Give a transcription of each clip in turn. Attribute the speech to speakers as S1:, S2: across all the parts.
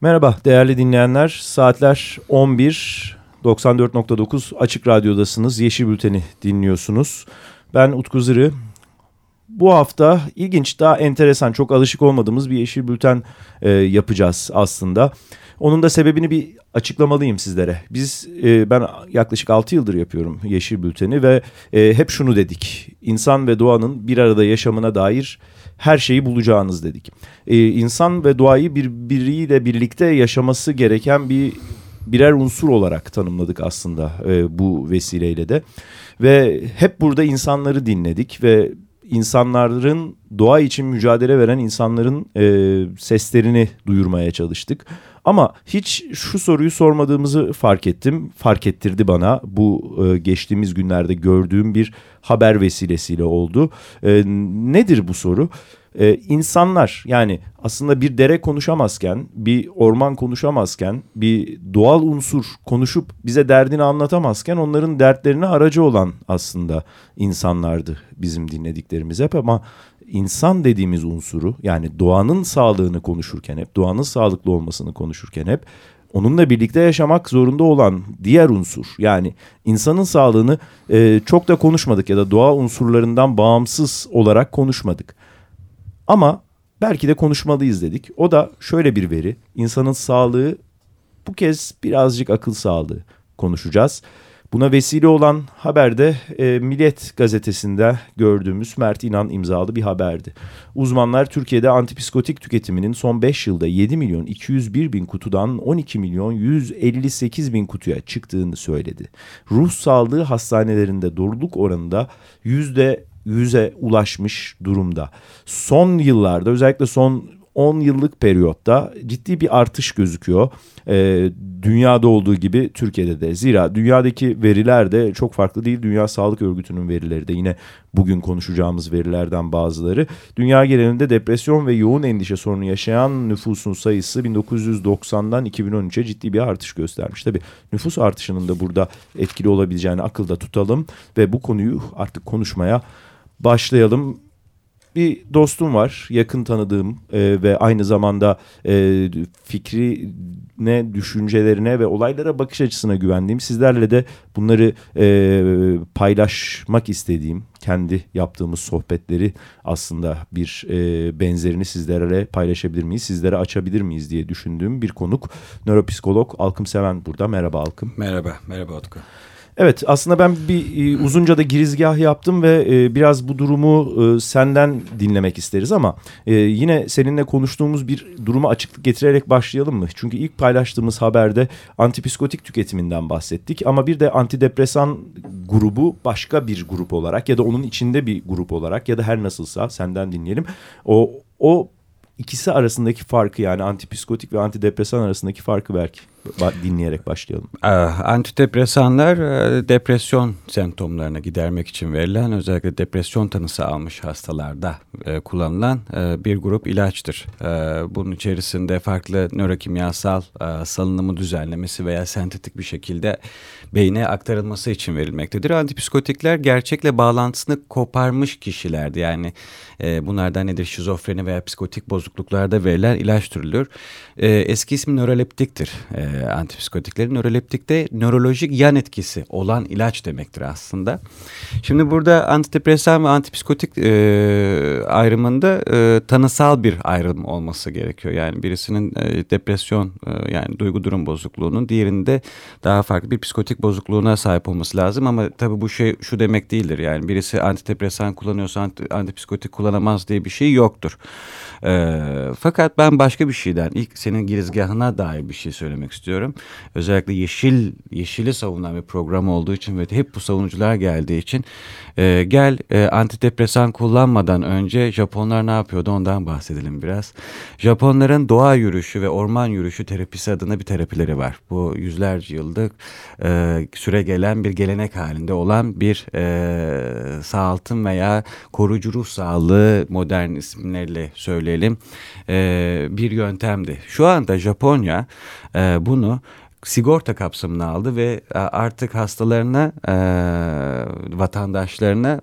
S1: Merhaba değerli dinleyenler. Saatler 11. 94.9 Açık Radyo'dasınız. Yeşil Bülten'i dinliyorsunuz. Ben Utku Zırı. Bu hafta ilginç, daha enteresan, çok alışık olmadığımız bir Yeşil Bülten e, yapacağız aslında. Onun da sebebini bir açıklamalıyım sizlere. Biz e, ben yaklaşık 6 yıldır yapıyorum Yeşil Bülten'i ve e, hep şunu dedik. İnsan ve doğanın bir arada yaşamına dair her şeyi bulacağınız dedik. E, insan ve doğayı birbiriyle birlikte yaşaması gereken bir birer unsur olarak tanımladık aslında e, bu vesileyle de. Ve hep burada insanları dinledik ve insanların doğa için mücadele veren insanların e, seslerini duyurmaya çalıştık. Ama hiç şu soruyu sormadığımızı fark ettim. Fark ettirdi bana bu e, geçtiğimiz günlerde gördüğüm bir haber vesilesiyle oldu. E, nedir bu soru? Ee, insanlar yani aslında bir dere konuşamazken, bir orman konuşamazken, bir doğal unsur konuşup bize derdini anlatamazken onların dertlerine aracı olan aslında insanlardı bizim dinlediklerimiz hep ama insan dediğimiz unsuru yani doğanın sağlığını konuşurken hep, doğanın sağlıklı olmasını konuşurken hep onunla birlikte yaşamak zorunda olan diğer unsur yani insanın sağlığını e, çok da konuşmadık ya da doğa unsurlarından bağımsız olarak konuşmadık. Ama belki de konuşmalıyız dedik. O da şöyle bir veri. İnsanın sağlığı bu kez birazcık akıl sağlığı konuşacağız. Buna vesile olan haberde e, Milliyet gazetesinde gördüğümüz Mert İnan imzalı bir haberdi. Uzmanlar Türkiye'de antipsikotik tüketiminin son 5 yılda 7 milyon 201 bin kutudan 12 milyon 158 bin kutuya çıktığını söyledi. Ruh sağlığı hastanelerinde doğruluk oranında yüzde yüze ulaşmış durumda. Son yıllarda özellikle son 10 yıllık periyotta ciddi bir artış gözüküyor. Ee, dünyada olduğu gibi Türkiye'de de. Zira dünyadaki veriler de çok farklı değil. Dünya Sağlık Örgütü'nün verileri de yine bugün konuşacağımız verilerden bazıları. Dünya genelinde depresyon ve yoğun endişe sorunu yaşayan nüfusun sayısı 1990'dan 2013'e ciddi bir artış göstermiş. Tabii nüfus artışının da burada etkili olabileceğini akılda tutalım ve bu konuyu artık konuşmaya başlayalım. Bir dostum var, yakın tanıdığım e, ve aynı zamanda e, fikrine, düşüncelerine ve olaylara bakış açısına güvendiğim, sizlerle de bunları e, paylaşmak istediğim, kendi yaptığımız sohbetleri aslında bir e, benzerini sizlerle paylaşabilir miyiz, sizlere açabilir miyiz diye düşündüğüm bir konuk. Nöropsikolog Alkım Seven burada. Merhaba Alkım.
S2: Merhaba, merhaba Utku.
S1: Evet aslında ben bir e, uzunca da girizgah yaptım ve e, biraz bu durumu e, senden dinlemek isteriz ama e, yine seninle konuştuğumuz bir duruma açıklık getirerek başlayalım mı? Çünkü ilk paylaştığımız haberde antipsikotik tüketiminden bahsettik ama bir de antidepresan grubu başka bir grup olarak ya da onun içinde bir grup olarak ya da her nasılsa senden dinleyelim. O o ikisi arasındaki farkı yani antipsikotik ve antidepresan arasındaki farkı belki dinleyerek başlayalım.
S2: Antidepresanlar e, depresyon semptomlarını gidermek için verilen özellikle depresyon tanısı almış hastalarda e, kullanılan e, bir grup ilaçtır. Bunun içerisinde farklı nörokimyasal salınımı düzenlemesi veya sentetik bir şekilde beyne aktarılması için verilmektedir. Antipsikotikler gerçekle bağlantısını koparmış kişilerdi. Yani bunlardan nedir? Şizofreni veya psikotik bozukluklarda verilen ilaç türüdür. Eski ismi nöroleptiktir e, antipsikotiklerin. Nöroleptikte nörolojik yan etkisi olan ilaç demektir aslında. Şimdi burada antidepresan ve antipsikotik e, ayrımında e, tanısal bir ayrım olması gerekiyor. Yani birisinin e, depresyon e, yani duygu durum bozukluğunun diğerinde daha farklı bir psikotik bozukluğuna sahip olması lazım. Ama tabii bu şey şu demek değildir. Yani birisi antidepresan kullanıyorsa anti, antipsikotik kullanamaz diye bir şey yoktur. E, fakat ben başka bir şeyden ilk senin girizgahına dair bir şey söylemek istiyorum. Özellikle yeşil yeşili savunan bir program olduğu için ve hep bu savunucular geldiği için e, gel e, antidepresan kullanmadan önce Japonlar ne yapıyordu ondan bahsedelim biraz. Japonların doğa yürüyüşü ve orman yürüyüşü terapisi adına bir terapileri var. Bu yüzlerce yıllık e, süre gelen bir gelenek halinde olan bir e, sağaltım veya koruyucu ruh sağlığı modern isimlerle söyleyelim e, bir yöntemdi. Şu anda Japonya e, bunu sigorta kapsamına aldı ve e, artık hastalarına, e, vatandaşlarına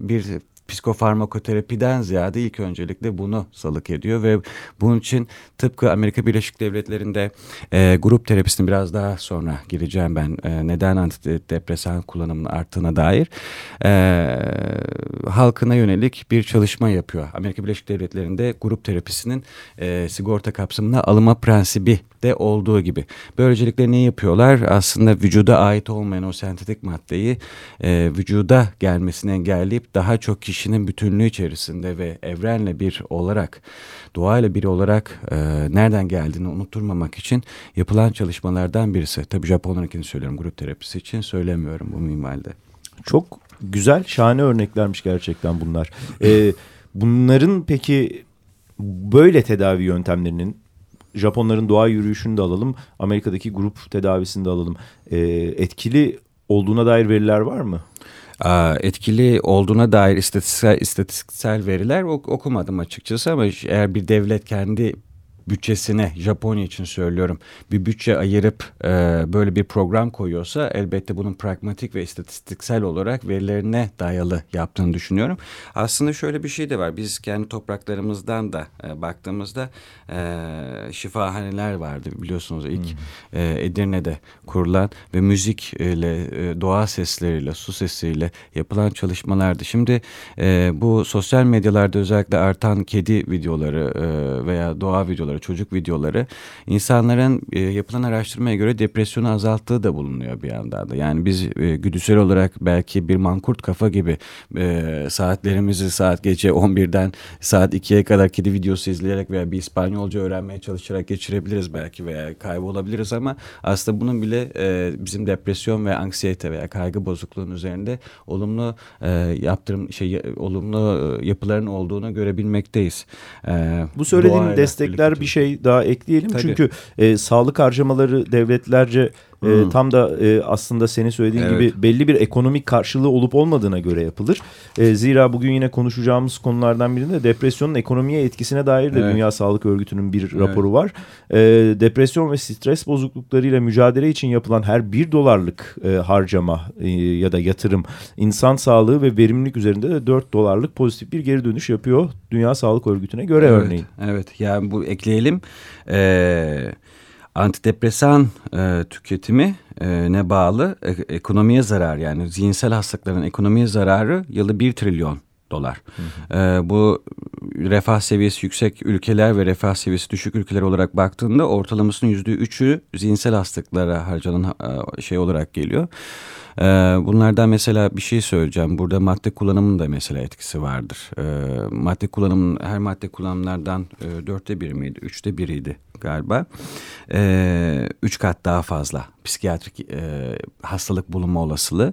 S2: bir psikofarmakoterapiden ziyade ilk öncelikle bunu salık ediyor ve bunun için tıpkı Amerika Birleşik Devletleri'nde e, grup terapisini biraz daha sonra gireceğim ben e, neden antidepresan kullanımının arttığına dair e, halkına yönelik bir çalışma yapıyor. Amerika Birleşik Devletleri'nde grup terapisinin e, sigorta kapsamına alınma prensibi de olduğu gibi. Böylelikle ne yapıyorlar? Aslında vücuda ait olmayan o sentetik maddeyi e, vücuda gelmesini engelleyip daha çok kişinin bütünlüğü içerisinde ve evrenle bir olarak, doğayla bir olarak e, nereden geldiğini unutturmamak için yapılan çalışmalardan birisi. Tabii Japonlarınkini söylüyorum grup terapisi için söylemiyorum bu minvalde.
S1: Çok güzel, şahane örneklermiş gerçekten bunlar. Ee, bunların peki böyle tedavi yöntemlerinin Japonların doğa yürüyüşünü de alalım. Amerika'daki grup tedavisini de alalım. E, etkili olduğuna dair veriler var mı?
S2: etkili olduğuna dair istatistiksel, istatistiksel veriler okumadım açıkçası ama eğer bir devlet kendi bütçesine Japonya için söylüyorum bir bütçe ayırıp e, böyle bir program koyuyorsa elbette bunun pragmatik ve istatistiksel olarak verilerine dayalı yaptığını düşünüyorum. Aslında şöyle bir şey de var. Biz kendi topraklarımızdan da e, baktığımızda e, şifahaneler vardı biliyorsunuz ilk hmm. e, Edirne'de kurulan ve müzik ile e, doğa sesleriyle su sesiyle yapılan çalışmalardı. Şimdi e, bu sosyal medyalarda özellikle artan kedi videoları e, veya doğa videoları çocuk videoları insanların e, yapılan araştırmaya göre depresyonu azalttığı da bulunuyor bir yandan da. Yani biz e, güdüsel olarak belki bir mankurt kafa gibi e, saatlerimizi saat gece 11'den saat 2'ye kadar kedi videosu izleyerek veya bir İspanyolca öğrenmeye çalışarak geçirebiliriz belki veya kaybolabiliriz ama aslında bunun bile e, bizim depresyon ve anksiyete veya kaygı bozukluğunun üzerinde olumlu e, yaptırım şey olumlu e, yapıların olduğunu görebilmekteyiz.
S1: E, Bu söylediğin destekler bir şey daha ekleyelim. Tabii. Çünkü e, sağlık harcamaları devletlerce e, tam da e, aslında senin söylediğin evet. gibi belli bir ekonomik karşılığı olup olmadığına göre yapılır. E, zira bugün yine konuşacağımız konulardan birinde depresyonun ekonomiye etkisine dair de evet. Dünya Sağlık Örgütü'nün bir evet. raporu var. E, depresyon ve stres bozukluklarıyla mücadele için yapılan her bir dolarlık e, harcama e, ya da yatırım insan sağlığı ve verimlilik üzerinde de 4 dolarlık pozitif bir geri dönüş yapıyor Dünya Sağlık Örgütü'ne göre
S2: evet.
S1: örneğin.
S2: Evet yani bu ekleyelim. Eee antidepresan e, tüketimi e, ne bağlı? E, ekonomiye zarar yani zihinsel hastalıkların ekonomiye zararı yılı bir trilyon dolar. Hı hı. E, bu refah seviyesi yüksek ülkeler ve refah seviyesi düşük ülkeler olarak baktığında ortalamasının yüzde üçü zihinsel hastalıklara harcanan e, şey olarak geliyor. Ee, bunlardan mesela bir şey söyleyeceğim. Burada madde kullanımının da mesela etkisi vardır. Ee, madde kullanımının her madde kullanımlardan e, dörtte bir miydi? Üçte biriydi galiba. Ee, üç kat daha fazla psikiyatrik e, hastalık bulunma olasılığı.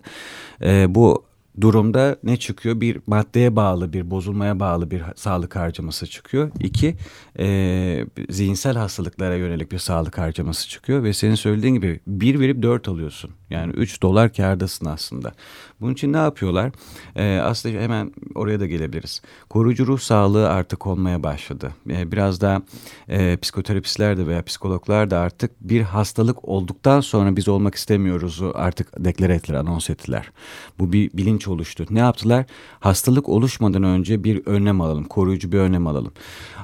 S2: bu durumda ne çıkıyor? Bir maddeye bağlı, bir bozulmaya bağlı bir sağlık harcaması çıkıyor. İki, e, zihinsel hastalıklara yönelik bir sağlık harcaması çıkıyor. Ve senin söylediğin gibi bir verip dört alıyorsun. Yani üç dolar kârdasın aslında. Bunun için ne yapıyorlar? Ee, aslında hemen oraya da gelebiliriz. Koruyucu ruh sağlığı artık olmaya başladı. Ee, biraz da e, psikoterapistler de veya psikologlar da artık bir hastalık olduktan sonra biz olmak istemiyoruz artık deklare ettiler, anons ettiler. Bu bir bilinç oluştu. Ne yaptılar? Hastalık oluşmadan önce bir önlem alalım, koruyucu bir önlem alalım.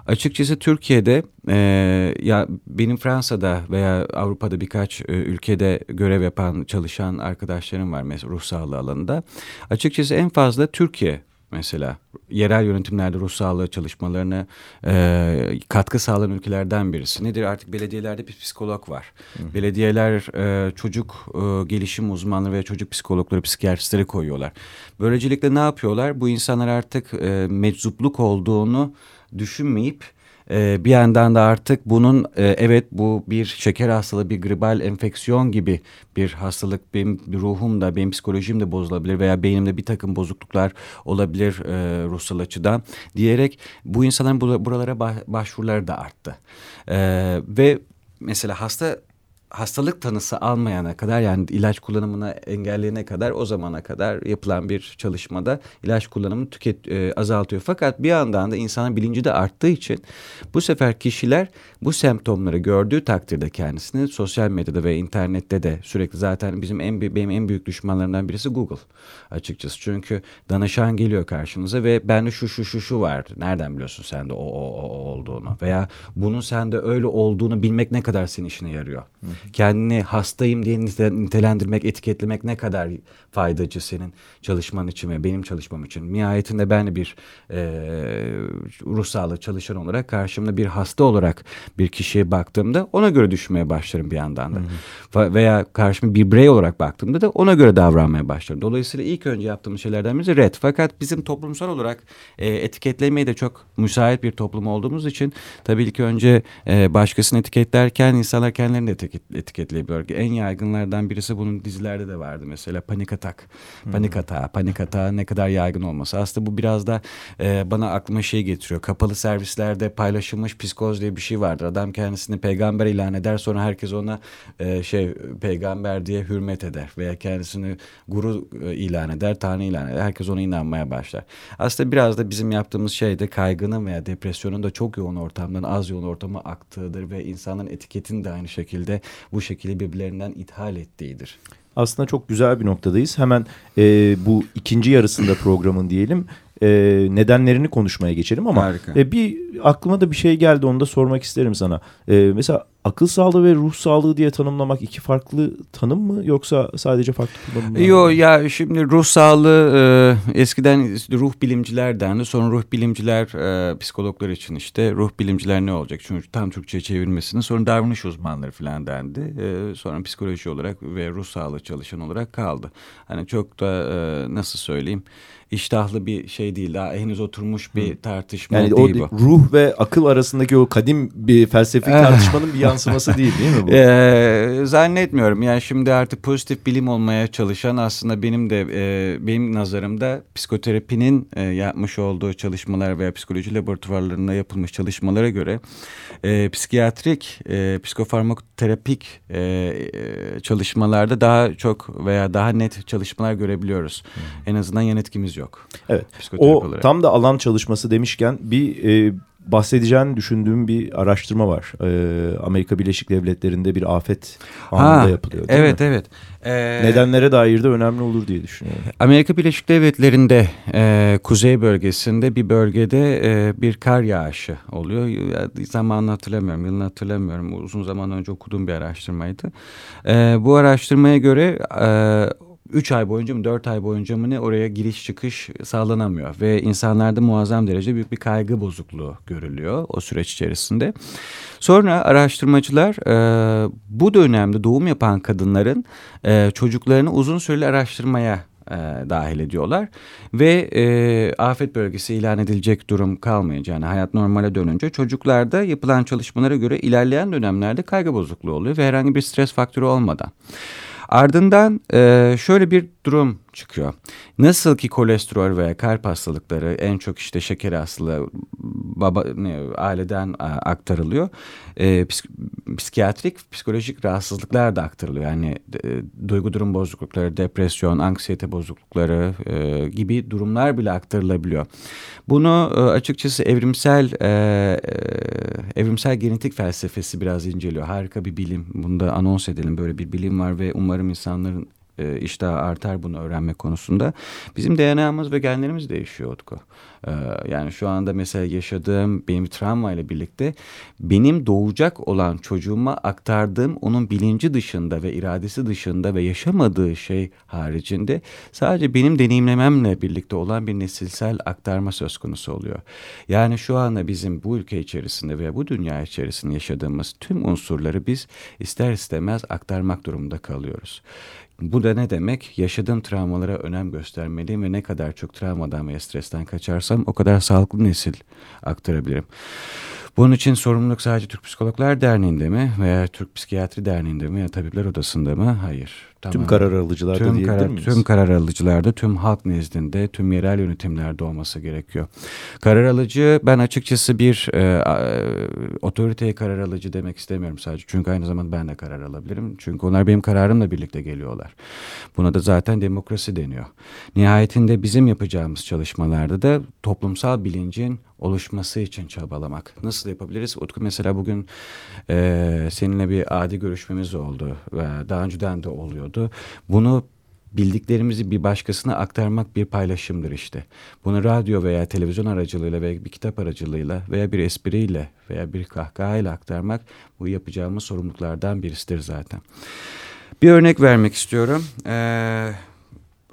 S2: Açıkçası Türkiye'de e, ya benim Fransa'da veya Avrupa'da birkaç e, ülkede görev yapan çalışan arkadaşlarım var mesela ruh sağlığı alanında. Açıkçası en fazla Türkiye mesela yerel yönetimlerde ruh sağlığı çalışmalarına e, katkı sağlayan ülkelerden birisi. Nedir artık belediyelerde bir psikolog var. Hı. Belediyeler e, çocuk e, gelişim uzmanları ve çocuk psikologları, psikiyatristleri koyuyorlar. Böylelikle ne yapıyorlar? Bu insanlar artık e, meczupluk olduğunu düşünmeyip e, bir yandan da artık bunun e, evet bu bir şeker hastalığı, bir gribal enfeksiyon gibi bir hastalık. Benim bir ruhum da, benim psikolojim de bozulabilir veya beynimde bir takım bozukluklar olabilir e, ruhsal açıdan diyerek bu insanların buralara başvuruları da arttı. E, ve mesela hasta hastalık tanısı almayana kadar yani ilaç kullanımına engelleyene kadar o zamana kadar yapılan bir çalışmada ilaç kullanımını tüket e, azaltıyor. Fakat bir yandan da insanın bilinci de arttığı için bu sefer kişiler bu semptomları gördüğü takdirde kendisini sosyal medyada ve internette de sürekli zaten bizim en benim en büyük düşmanlarımdan birisi Google açıkçası. Çünkü danışan geliyor karşınıza ve bende şu şu şu şu var. Nereden biliyorsun sen de o o, o olduğunu veya bunun sende öyle olduğunu bilmek ne kadar senin işine yarıyor. Kendini hastayım diye nitelendirmek, etiketlemek ne kadar faydacı senin çalışman için ve benim çalışmam için. Nihayetinde ben bir e, ruh sağlığı çalışan olarak karşımda bir hasta olarak bir kişiye baktığımda ona göre düşünmeye başlarım bir yandan da. Hı hı. Veya karşıma bir birey olarak baktığımda da ona göre davranmaya başlarım. Dolayısıyla ilk önce yaptığımız şeylerden birisi red. Fakat bizim toplumsal olarak e, etiketlemeye de çok müsait bir toplum olduğumuz için tabii ki önce e, başkasını etiketlerken insanlar kendilerini de etiket, etiketleyebiliyor. En yaygınlardan birisi bunun dizilerde de vardı mesela panik atak. Panik atağı, panik atağı ne kadar yaygın olması. Aslında bu biraz da e, bana aklıma şey getiriyor. Kapalı servislerde paylaşılmış psikoz diye bir şey vardır. Adam kendisini peygamber ilan eder sonra herkes ona e, şey peygamber diye hürmet eder veya kendisini guru e, ilan eder, tanrı ilan eder. Herkes ona inanmaya başlar. Aslında biraz da bizim yaptığımız şey de kaygının veya depresyonun da çok yoğun ortamdan az yoğun ortama aktığıdır ve insanların etiketin de aynı şekilde bu şekilde birbirlerinden ithal ettiğidir.
S1: Aslında çok güzel bir noktadayız. Hemen e, bu ikinci yarısında programın diyelim e, nedenlerini konuşmaya geçelim ama e, bir aklıma da bir şey geldi onu da sormak isterim sana. E, mesela akıl sağlığı ve ruh sağlığı diye tanımlamak iki farklı tanım mı yoksa sadece farklı kullanım mı?
S2: Yok ya şimdi ruh sağlığı e, eskiden ruh bilimciler dendi sonra ruh bilimciler e, psikologlar için işte ruh bilimciler ne olacak? Çünkü tam Türkçe'ye çevirmesini sonra davranış uzmanları falan dendi. E, sonra psikoloji olarak ve ruh sağlığı çalışan olarak kaldı. Hani çok da e, nasıl söyleyeyim iştahlı bir şey değil. Daha henüz oturmuş bir tartışma yani değil
S1: o, bu. Ruh ve akıl arasındaki o kadim bir felsefi tartışmanın bir yansıması değil değil mi bu?
S2: Ee, zannetmiyorum. Yani şimdi artık pozitif bilim olmaya çalışan aslında benim de e, benim nazarımda psikoterapinin e, yapmış olduğu çalışmalar veya psikoloji laboratuvarlarında yapılmış çalışmalara göre e, psikiyatrik, e, psikofarmakoterapik e, çalışmalarda daha çok veya daha net çalışmalar görebiliyoruz. Hmm. En azından yan etkimiz yok.
S1: Evet. O olarak. tam da alan çalışması demişken bir e, bahsedeceğini düşündüğüm bir araştırma var. Ee, Amerika Birleşik Devletleri'nde bir afet anında ha, yapılıyor.
S2: Evet
S1: mi?
S2: evet.
S1: Ee, Nedenlere dair de önemli olur diye düşünüyorum.
S2: Amerika Birleşik Devletleri'nde e, kuzey bölgesinde bir bölgede e, bir kar yağışı oluyor. Zamanını hatırlamıyorum, yılını hatırlamıyorum. Uzun zaman önce okuduğum bir araştırmaydı. E, bu araştırmaya göre... E, 3 ay boyunca mı 4 ay boyunca mı ne oraya giriş çıkış sağlanamıyor. Ve insanlarda muazzam derece büyük bir kaygı bozukluğu görülüyor o süreç içerisinde. Sonra araştırmacılar e, bu dönemde doğum yapan kadınların e, çocuklarını uzun süreli araştırmaya e, dahil ediyorlar ve e, afet bölgesi ilan edilecek durum kalmayınca yani hayat normale dönünce çocuklarda yapılan çalışmalara göre ilerleyen dönemlerde kaygı bozukluğu oluyor ve herhangi bir stres faktörü olmadan. Ardından e, şöyle bir durum çıkıyor. Nasıl ki kolesterol veya kalp hastalıkları en çok işte şeker hastalığı baba ne, aileden aktarılıyor. E, psik, psikiyatrik, psikolojik rahatsızlıklar da aktarılıyor. Yani e, duygu durum bozuklukları, depresyon, anksiyete bozuklukları e, gibi durumlar bile aktarılabiliyor. Bunu e, açıkçası evrimsel e, e, evrimsel genetik felsefesi biraz inceliyor. Harika bir bilim. Bunu da anons edelim. Böyle bir bilim var ve umarım insanların e, iştahı artar bunu öğrenme konusunda. Bizim DNA'mız ve genlerimiz değişiyor Utku. E, yani şu anda mesela yaşadığım benim travma ile birlikte benim doğacak olan çocuğuma aktardığım onun bilinci dışında ve iradesi dışında ve yaşamadığı şey haricinde sadece benim deneyimlememle birlikte olan bir nesilsel aktarma söz konusu oluyor. Yani şu anda bizim bu ülke içerisinde veya bu dünya içerisinde yaşadığımız tüm unsurları biz ister istemez aktarmak durumunda kalıyoruz. Bu da ne demek? Yaşadığım travmalara önem göstermeliyim ve ne kadar çok travmadan ve stresten kaçarsam o kadar sağlıklı nesil aktarabilirim. Bunun için sorumluluk sadece Türk Psikologlar Derneği'nde mi veya Türk Psikiyatri Derneği'nde mi ya Tabipler Odası'nda mı? Hayır.
S1: Tamam. Tüm karar alıcılarda tüm diyebilir karar, miyiz?
S2: Tüm karar alıcılarda, tüm halk nezdinde, tüm yerel yönetimlerde olması gerekiyor. Karar alıcı ben açıkçası bir e, otoriteye karar alıcı demek istemiyorum sadece. Çünkü aynı zamanda ben de karar alabilirim. Çünkü onlar benim kararımla birlikte geliyorlar. Buna da zaten demokrasi deniyor. Nihayetinde bizim yapacağımız çalışmalarda da toplumsal bilincin oluşması için çabalamak. Nasıl yapabiliriz? Utku mesela bugün e, seninle bir adi görüşmemiz oldu. Ve daha önceden de oluyordu. Bunu bildiklerimizi bir başkasına aktarmak bir paylaşımdır işte. Bunu radyo veya televizyon aracılığıyla veya bir kitap aracılığıyla veya bir espriyle veya bir kahkahayla aktarmak bu yapacağımız sorumluluklardan birisidir zaten. Bir örnek vermek istiyorum. Ee,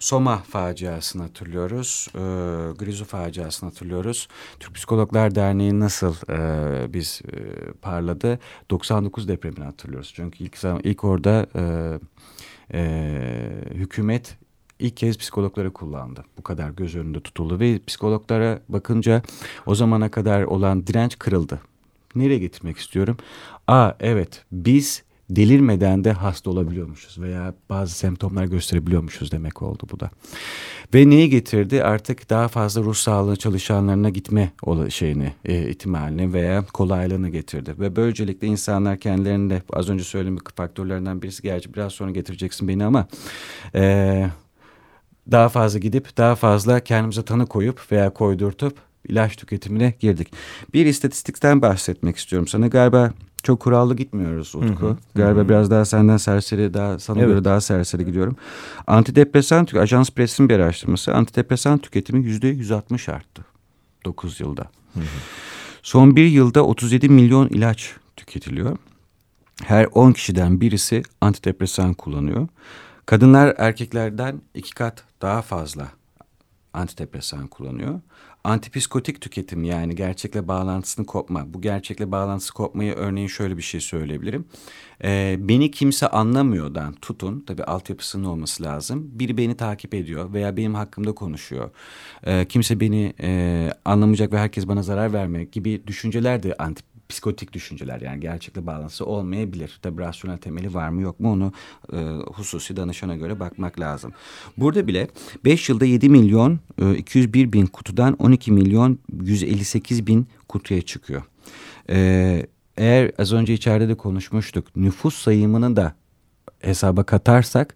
S2: Soma faciasını hatırlıyoruz. E, Grizu faciasını hatırlıyoruz. Türk Psikologlar Derneği nasıl e, biz e, parladı? 99 depremini hatırlıyoruz. Çünkü ilk zaman ilk orada e, e, hükümet ilk kez psikologları kullandı. Bu kadar göz önünde tutuldu ve psikologlara bakınca o zamana kadar olan direnç kırıldı. Nereye getirmek istiyorum? Aa evet biz delirmeden de hasta olabiliyormuşuz veya bazı semptomlar gösterebiliyormuşuz demek oldu bu da. Ve neyi getirdi? Artık daha fazla ruh sağlığı çalışanlarına gitme şeyini, e, ihtimalini veya kolaylığını getirdi. Ve böylelikle insanlar kendilerinde az önce söylediğim faktörlerinden birisi gerçi biraz sonra getireceksin beni ama e, daha fazla gidip daha fazla kendimize tanı koyup veya koydurtup ilaç tüketimine girdik. Bir istatistikten bahsetmek istiyorum sana. Galiba çok kurallı gitmiyoruz Utku. Hı hı. Galiba hı hı. biraz daha senden serseri, daha sana evet. göre daha serseri gidiyorum. Antidepresan, Ajans Press'in bir araştırması. Antidepresan tüketimi yüzde 160 arttı 9 yılda. Hı hı. Son bir yılda 37 milyon ilaç tüketiliyor. Her 10 kişiden birisi antidepresan kullanıyor. Kadınlar erkeklerden iki kat daha fazla antidepresan kullanıyor antipsikotik tüketim yani gerçekle bağlantısını kopma. Bu gerçekle bağlantısı kopmayı örneğin şöyle bir şey söyleyebilirim. Ee, beni kimse anlamıyordan tutun tabii altyapısının olması lazım. Biri beni takip ediyor veya benim hakkımda konuşuyor. Ee, kimse beni e, anlamayacak ve herkes bana zarar vermek gibi düşünceler de antip psikotik düşünceler yani gerçekle bağlantısı olmayabilir. Tabi rasyonel temeli var mı yok mu onu e, hususi danışana göre bakmak lazım. Burada bile 5 yılda 7 milyon e, 201 bin kutudan 12 milyon 158 bin kutuya çıkıyor. E, eğer az önce içeride de konuşmuştuk nüfus sayımını da hesaba katarsak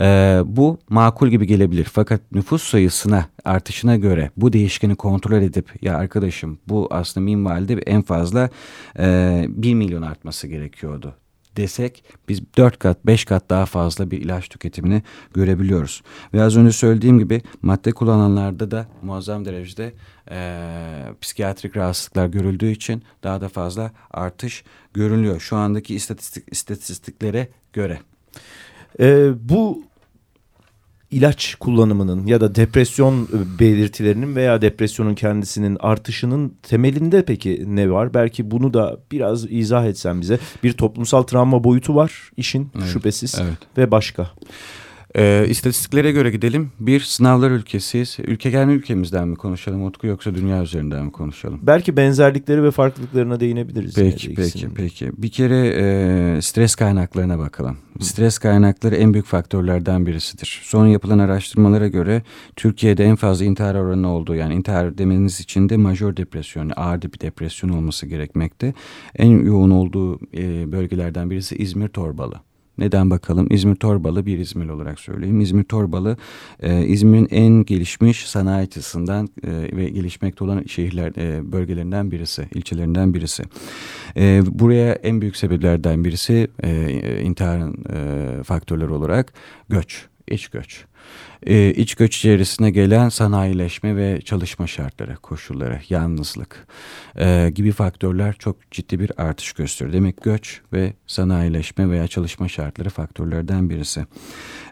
S2: e, bu makul gibi gelebilir. Fakat nüfus sayısına artışına göre bu değişkeni kontrol edip ya arkadaşım bu aslında minvalde en fazla e, 1 milyon artması gerekiyordu desek biz 4 kat 5 kat daha fazla bir ilaç tüketimini görebiliyoruz. Ve az önce söylediğim gibi madde kullananlarda da muazzam derecede e, psikiyatrik rahatsızlıklar görüldüğü için daha da fazla artış görülüyor. Şu andaki istatistik, istatistiklere göre.
S1: E, bu ilaç kullanımının ya da depresyon e, belirtilerinin veya depresyonun kendisinin artışının temelinde peki ne var? Belki bunu da biraz izah etsen bize. Bir toplumsal travma boyutu var işin evet, şüphesiz evet. ve başka.
S2: E, istatistiklere göre gidelim. Bir sınavlar ülkesiyiz. Ülke kendi ülkemizden mi konuşalım Utku yoksa dünya üzerinden mi konuşalım?
S1: Belki benzerlikleri ve farklılıklarına değinebiliriz.
S2: Peki peki peki. Bir kere e, stres kaynaklarına bakalım. Stres kaynakları en büyük faktörlerden birisidir. Son yapılan araştırmalara göre Türkiye'de en fazla intihar oranı olduğu yani intihar demeniz için de majör depresyon, ağır bir depresyon olması gerekmekte. En yoğun olduğu e, bölgelerden birisi İzmir Torbalı. Neden bakalım? İzmir Torbalı bir İzmir olarak söyleyeyim. İzmir Torbalı e, İzmir'in en gelişmiş sanayi açısından e, ve gelişmekte olan şehirler e, bölgelerinden birisi, ilçelerinden birisi. E, buraya en büyük sebeplerden birisi e, intiharın e, faktörleri olarak göç, iç göç e, iç göç içerisine gelen sanayileşme ve çalışma şartları, koşulları, yalnızlık e, gibi faktörler çok ciddi bir artış gösteriyor. Demek göç ve sanayileşme veya çalışma şartları faktörlerden birisi.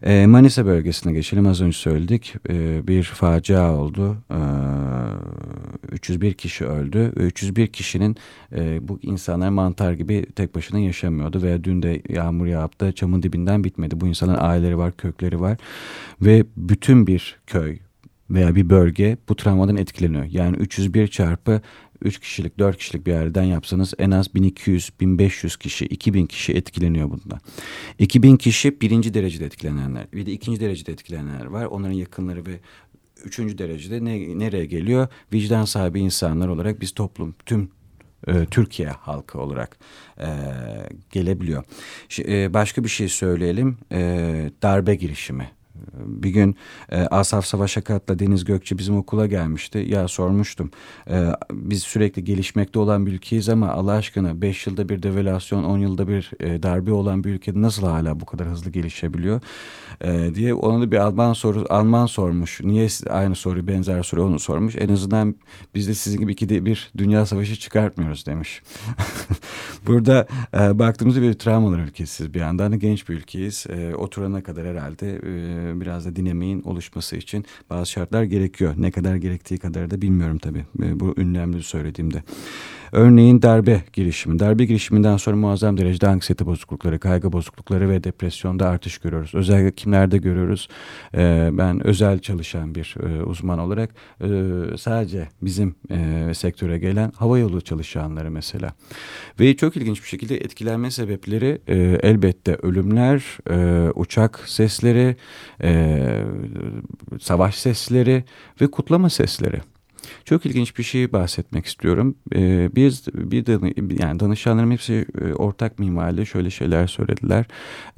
S2: E, Manisa bölgesine geçelim. Az önce söyledik. E, bir facia oldu. E, 301 kişi öldü. Ve 301 kişinin e, bu insanlar mantar gibi tek başına yaşamıyordu. Veya dün de yağmur yağıp da çamın dibinden bitmedi. Bu insanların aileleri var, kökleri var. Ve bütün bir köy veya bir bölge bu travmadan etkileniyor. Yani 301 çarpı 3 kişilik 4 kişilik bir aileden yapsanız en az 1200-1500 kişi 2000 kişi etkileniyor bundan. 2000 kişi birinci derecede etkilenenler bir de ikinci derecede etkilenenler var. Onların yakınları ve üçüncü derecede ne, nereye geliyor? Vicdan sahibi insanlar olarak biz toplum tüm e, Türkiye halkı olarak e, gelebiliyor. Ş e, başka bir şey söyleyelim. E, darbe girişimi bir gün e, Asaf Savaş Akat'la Deniz Gökçe bizim okula gelmişti. Ya sormuştum. E, biz sürekli gelişmekte olan bir ülkeyiz ama Allah aşkına 5 yılda bir devalüasyon, 10 yılda bir e, darbe olan bir ülkede nasıl hala bu kadar hızlı gelişebiliyor? E, diye ona da bir Alman soru Alman sormuş. Niye aynı soruyu benzer soru onu sormuş. En azından biz de sizin gibi ikide bir dünya savaşı çıkartmıyoruz demiş. Burada e, baktığımızda bir travmalar ülkesiyiz bir yandan da genç bir ülkeyiz. E, oturana kadar herhalde e, biraz da dinamiğin oluşması için bazı şartlar gerekiyor. Ne kadar gerektiği kadar da bilmiyorum tabii. Bu ünlemli söylediğimde. Örneğin darbe girişimi. Darbe girişiminden sonra muazzam derecede anksiyete bozuklukları, kaygı bozuklukları ve depresyonda artış görüyoruz. Özellikle kimlerde görüyoruz? Ee, ben özel çalışan bir e, uzman olarak e, sadece bizim e, sektöre gelen hava yolu çalışanları mesela. Ve çok ilginç bir şekilde etkilenme sebepleri e, elbette ölümler, e, uçak sesleri, e, savaş sesleri ve kutlama sesleri. Çok ilginç bir şey bahsetmek istiyorum. Ee, biz bir danı, yani danışanlarım hepsi e, ortak mimaride şöyle şeyler söylediler.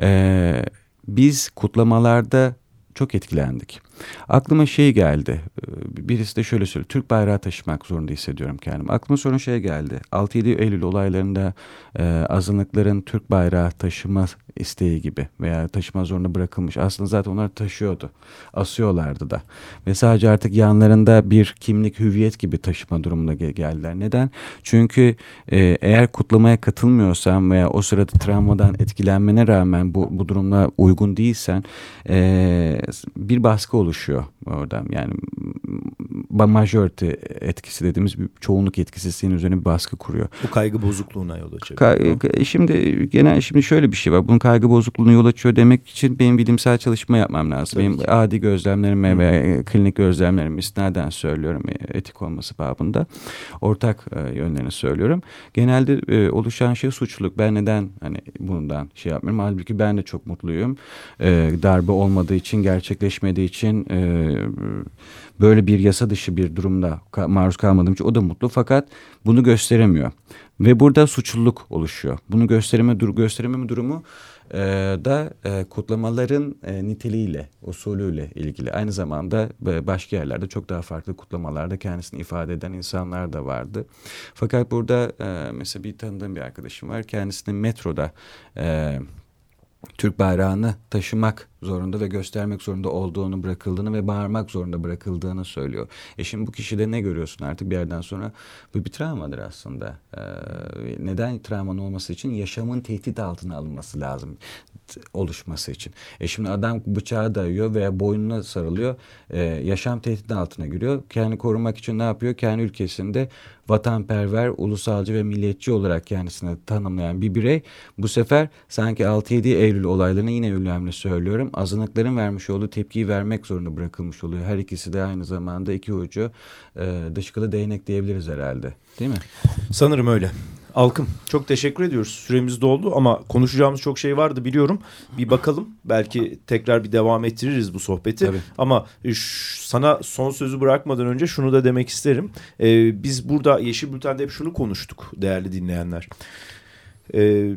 S2: Ee, biz kutlamalarda çok etkilendik. Aklıma şey geldi. Ee, birisi de şöyle söyledi. Türk bayrağı taşımak zorunda hissediyorum kendimi. Aklıma sonra şey geldi. 6-7 Eylül olaylarında e, azınlıkların Türk bayrağı taşıma isteği gibi veya taşıma zorunda bırakılmış. Aslında zaten onlar taşıyordu. Asıyorlardı da. Ve sadece artık yanlarında bir kimlik, hüviyet gibi taşıma durumuna geldiler. Neden? Çünkü e, eğer kutlamaya katılmıyorsan veya o sırada travmadan etkilenmene rağmen bu, bu durumla uygun değilsen e, bir baskı oluşuyor orada. Yani majority etkisi dediğimiz bir çoğunluk etkisi senin üzerine bir baskı kuruyor.
S1: Bu kaygı bozukluğuna yol açıyor.
S2: Ka şimdi genel şimdi şöyle bir şey var. Bunun kaygı bozukluğuna yol açıyor demek için benim bilimsel çalışma yapmam lazım. Tabii benim ki. adi gözlemlerime Hı. ve klinik gözlemlerimi istinaden söylüyorum etik olması babında. Ortak e, yönlerini söylüyorum. Genelde e, oluşan şey suçluluk. Ben neden hani bundan şey yapmıyorum? Halbuki ben de çok mutluyum. E, darbe olmadığı için, gerçekleşmediği için e, böyle bir yasa dışı bir durumda maruz kalmadığım için o da mutlu fakat bunu gösteremiyor. Ve burada suçluluk oluşuyor. Bunu göstereme, dur, gösterememe durumu e, da e, kutlamaların e, niteliğiyle, usulüyle ilgili. Aynı zamanda e, başka yerlerde çok daha farklı kutlamalarda kendisini ifade eden insanlar da vardı. Fakat burada e, mesela bir tanıdığım bir arkadaşım var. Kendisini metroda e, Türk bayrağını taşımak zorunda ve göstermek zorunda olduğunu bırakıldığını ve bağırmak zorunda bırakıldığını söylüyor. E şimdi bu kişide ne görüyorsun artık bir yerden sonra bu bir travmadır aslında. Ee, neden travmanın olması için yaşamın tehdit altına alınması lazım oluşması için. E şimdi adam bıçağı dayıyor veya boynuna sarılıyor. E, yaşam tehdit altına giriyor. Kendi korumak için ne yapıyor? Kendi ülkesinde vatanperver, ulusalcı ve milliyetçi olarak kendisini tanımlayan bir birey bu sefer sanki 6-7 Eylül olaylarını yine önemli söylüyorum. Azınlıkların vermiş olduğu tepkiyi vermek zorunda bırakılmış oluyor. Her ikisi de aynı zamanda iki ucu e, dışkılı değnek diyebiliriz herhalde. Değil mi?
S1: Sanırım öyle. Alkım çok teşekkür ediyoruz. Süremiz doldu ama konuşacağımız çok şey vardı biliyorum. Bir bakalım belki tekrar bir devam ettiririz bu sohbeti. Tabii. Ama sana son sözü bırakmadan önce şunu da demek isterim. Ee, biz burada Yeşil Bülten'de hep şunu konuştuk değerli dinleyenler. Ee,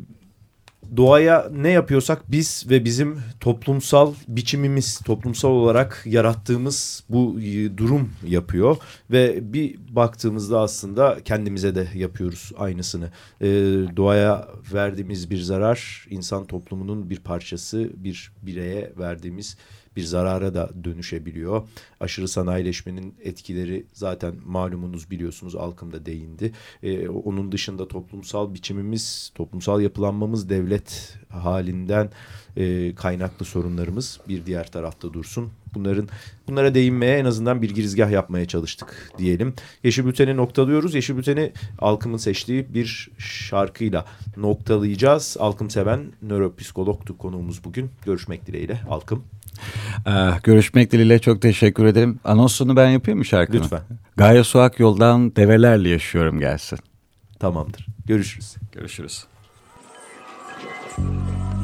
S1: doğaya ne yapıyorsak biz ve bizim toplumsal biçimimiz, toplumsal olarak yarattığımız bu e, durum yapıyor ve bir baktığımızda aslında kendimize de yapıyoruz aynısını. Ee, doğaya verdiğimiz bir zarar insan toplumunun bir parçası, bir bireye verdiğimiz bir zarara da dönüşebiliyor. Aşırı sanayileşmenin etkileri zaten malumunuz biliyorsunuz Alkım değindi. Ee, onun dışında toplumsal biçimimiz, toplumsal yapılanmamız devlet halinden e, kaynaklı sorunlarımız bir diğer tarafta dursun. Bunların bunlara değinmeye en azından bir girizgah yapmaya çalıştık diyelim. Yeşil Bülten'i noktalıyoruz. Yeşil Bülten'i Alkım'ın seçtiği bir şarkıyla noktalayacağız. Alkım seven nöropsikologtu konuğumuz bugün. Görüşmek dileğiyle. Alkım.
S2: Ee, görüşmek dileğiyle çok teşekkür ederim. Anonsunu ben yapayım mı şarkının?
S1: Lütfen.
S2: Gaye Suak yoldan develerle yaşıyorum gelsin.
S1: Tamamdır. Görüşürüz.
S2: Görüşürüz.
S3: gibi